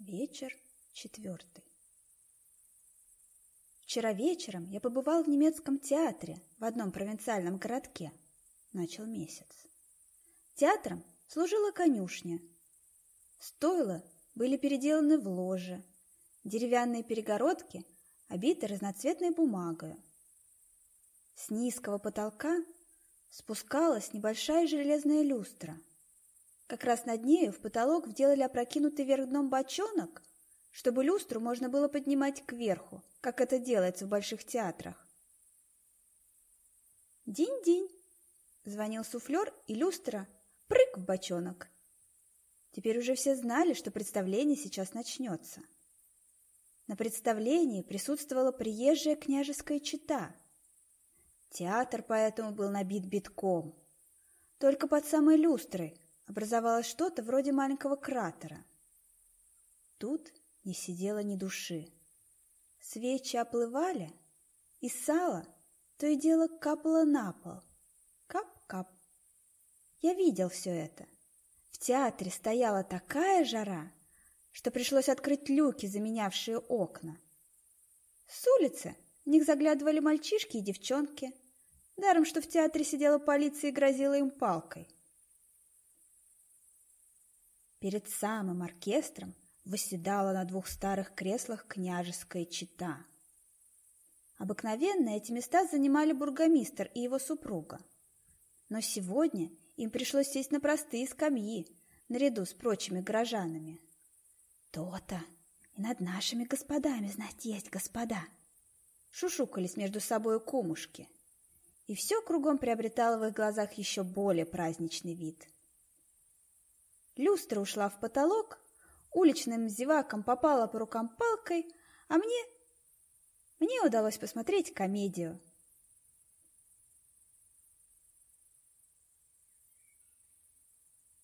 Вечер четвертый. Вчера вечером я побывал в немецком театре в одном провинциальном городке. Начал месяц. Театром служила конюшня. Стойла были переделаны в ложе, деревянные перегородки обиты разноцветной бумагой. С низкого потолка спускалась небольшая железная люстра – как раз над нею в потолок вделали опрокинутый вверх дном бочонок, чтобы люстру можно было поднимать кверху, как это делается в больших театрах. «Динь-динь!» — звонил суфлер, и люстра прыг в бочонок. Теперь уже все знали, что представление сейчас начнется. На представлении присутствовала приезжая княжеская чета. Театр поэтому был набит битком. Только под самой люстрой образовалось что-то вроде маленького кратера. Тут не сидело ни души. Свечи оплывали, и сало то и дело капало на пол. Кап-кап. Я видел все это. В театре стояла такая жара, что пришлось открыть люки, заменявшие окна. С улицы в них заглядывали мальчишки и девчонки. Даром, что в театре сидела полиция и грозила им палкой. Перед самым оркестром восседала на двух старых креслах княжеская чита. Обыкновенно эти места занимали бургомистр и его супруга. Но сегодня им пришлось сесть на простые скамьи, наряду с прочими горожанами. «То-то! И над нашими господами, знать, есть господа!» Шушукались между собой кумушки. И все кругом приобретало в их глазах еще более праздничный вид – Люстра ушла в потолок, уличным зевакам попала по рукам палкой, а мне... Мне удалось посмотреть комедию.